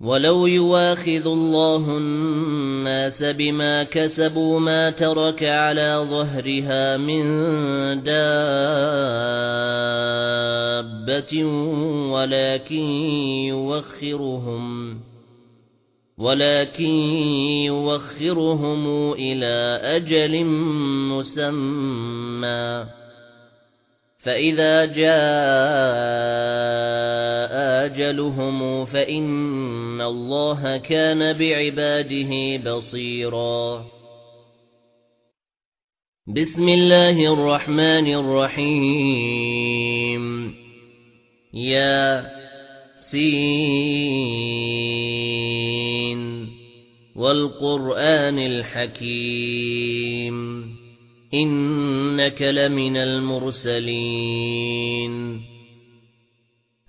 وَلَوْ يُؤَاخِذُ اللَّهُ النَّاسَ بِمَا كَسَبُوا مَا تَرَكَ عَلَى ظَهْرِهَا مِن دَابَّةٍ وَلَكِن يُؤَخِّرُهُم وَلَكِن يُؤَخِّرُهُمْ إِلَى أَجَلٍ مُّسَمًّى فَإِذَا جَاءَ أَجَلُهُمْ فَإِنَّ اللَّهَ كَانَ بِعِبَادِهِ بَصِيرًا. بِسْمِ اللَّهِ الرَّحْمَنِ الرَّحِيمِ. يا سين وَالْقُرْآنِ الْحَكِيمِ. إِنَّكَ لَمِنَ الْمُرْسَلِينَ.